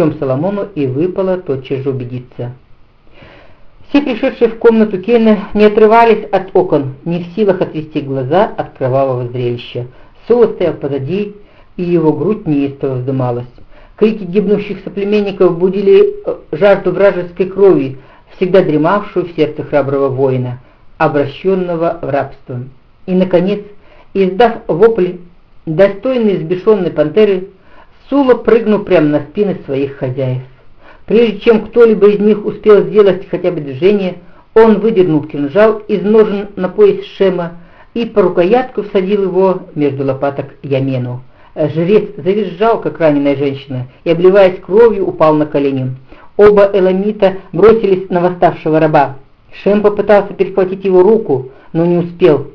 чем Соломону и выпало тотчас же убедиться. Все пришедшие в комнату Кейна не отрывались от окон, не в силах отвести глаза от кровавого зрелища. Сула стоял позади, и его грудь неистово вздымалась. Крики гибнущих соплеменников будили э, жажду вражеской крови, всегда дремавшую в сердце храброго воина, обращенного в рабство. И, наконец, издав вопль, достойный сбешенной пантеры, Сула прыгнул прямо на спины своих хозяев. Прежде чем кто-либо из них успел сделать хотя бы движение, он выдернул кинжал из ножен на пояс Шема и по рукоятку всадил его между лопаток Ямену. Жрец завизжал, как раненая женщина, и, обливаясь кровью, упал на колени. Оба эламита бросились на восставшего раба. Шем попытался перехватить его руку, но не успел.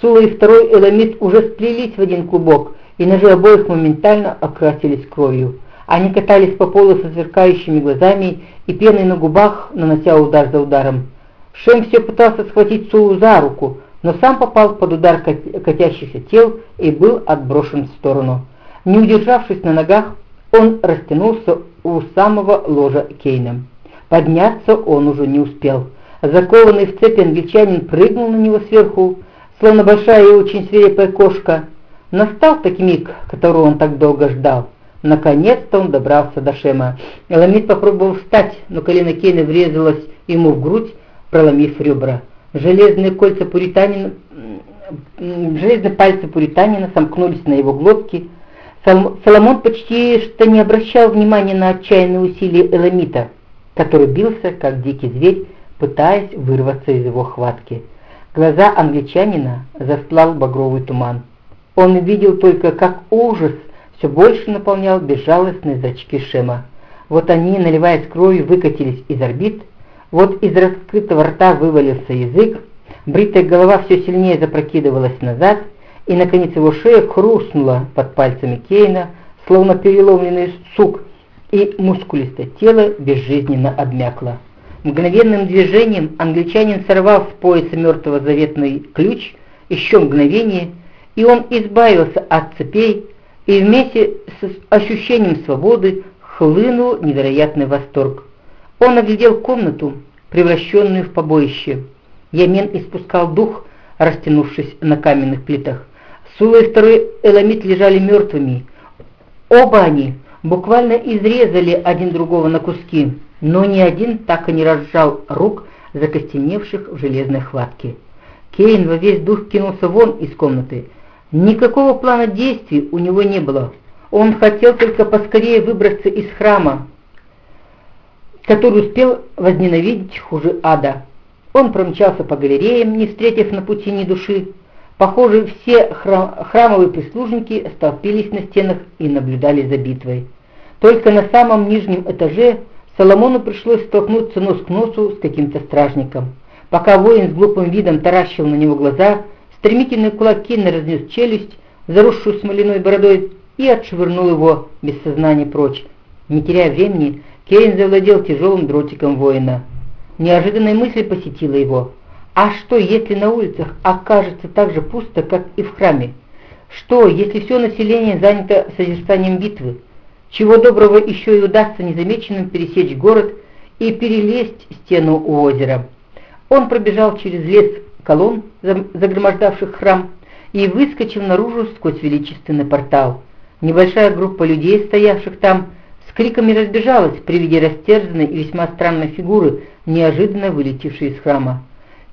Сула и второй эламит уже сплелись в один клубок, и ножи обоих моментально окрасились кровью. Они катались по полу со сверкающими глазами и пеной на губах, нанося удар за ударом. Шем все пытался схватить Сулу за руку, но сам попал под удар катящихся тел и был отброшен в сторону. Не удержавшись на ногах, он растянулся у самого ложа Кейна. Подняться он уже не успел. Закованный в цепи англичанин прыгнул на него сверху, словно большая и очень свирепая кошка. Настал таки миг, которого он так долго ждал. Наконец-то он добрался до Шема. Эламид попробовал встать, но колено Кейна врезалось ему в грудь, проломив ребра. Железные кольца пуританина, железные пальцы пуританина сомкнулись на его глотке. Соломон почти что не обращал внимания на отчаянные усилия Эламита, который бился, как дикий зверь, пытаясь вырваться из его хватки. Глаза англичанина застлал багровый туман. Он видел только, как ужас – все больше наполнял безжалостные зрачки Шема. Вот они, наливаясь кровью, выкатились из орбит, вот из раскрытого рта вывалился язык, бритая голова все сильнее запрокидывалась назад, и, наконец, его шея хрустнула под пальцами Кейна, словно переломленный сук, и мускулистое тело безжизненно обмякло. Мгновенным движением англичанин сорвал с пояса мертвого заветный ключ, еще мгновение, и он избавился от цепей, и вместе с ощущением свободы хлынул невероятный восторг. Он оглядел комнату, превращенную в побоище. Ямен испускал дух, растянувшись на каменных плитах. Сула и второй Эламит лежали мертвыми. Оба они буквально изрезали один другого на куски, но ни один так и не разжал рук, закостеневших в железной хватке. Кейн во весь дух кинулся вон из комнаты, Никакого плана действий у него не было. Он хотел только поскорее выбраться из храма, который успел возненавидеть хуже ада. Он промчался по галереям, не встретив на пути ни души. Похоже, все храм храмовые прислужники столпились на стенах и наблюдали за битвой. Только на самом нижнем этаже Соломону пришлось столкнуться нос к носу с каким-то стражником. Пока воин с глупым видом таращил на него глаза, Стремительный кулак Кинна разнес челюсть, заросшую смоляной бородой, и отшвырнул его без сознания прочь. Не теряя времени, Кейн завладел тяжелым дротиком воина. Неожиданная мысль посетила его. А что, если на улицах окажется так же пусто, как и в храме? Что, если все население занято созерцанием битвы? Чего доброго еще и удастся незамеченным пересечь город и перелезть стену у озера. Он пробежал через лес колонн, загромождавших храм, и выскочил наружу сквозь величественный портал. Небольшая группа людей, стоявших там, с криками разбежалась при виде растерзанной и весьма странной фигуры, неожиданно вылетевшей из храма.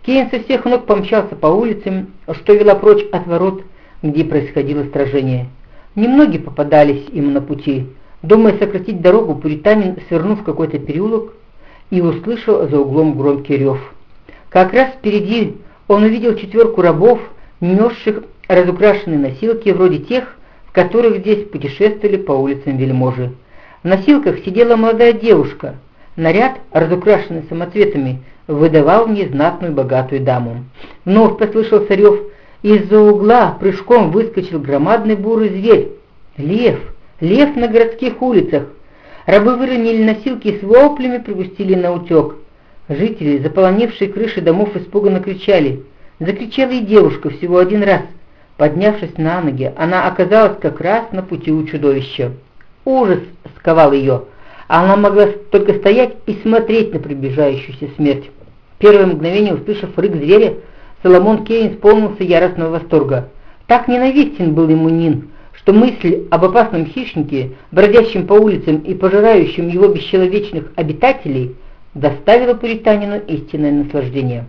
Кейн со всех ног помчался по улицам, что вела прочь от ворот, где происходило сражение. Немногие попадались ему на пути. Думая сократить дорогу, пуританин свернул в какой-то переулок и услышал за углом громкий рев. Как раз впереди он увидел четверку рабов, несших разукрашенные носилки вроде тех, в которых здесь путешествовали по улицам вельможи. В носилках сидела молодая девушка. Наряд, разукрашенный самоцветами, выдавал незнатную богатую даму. Вновь послышался рев. Из-за угла прыжком выскочил громадный бурый зверь. Лев! Лев на городских улицах! Рабы выронили носилки и с воплями припустили на утек. Жители, заполонившие крыши домов, испуганно кричали. Закричала и девушка всего один раз. Поднявшись на ноги, она оказалась как раз на пути у чудовища. Ужас сковал ее. она могла только стоять и смотреть на приближающуюся смерть. Первое мгновение, услышав рык зверя, Соломон Кейн исполнился яростного восторга. Так ненавистен был ему Нин, что мысль об опасном хищнике, бродящем по улицам и пожирающем его бесчеловечных обитателей, доставила пуританину истинное наслаждение.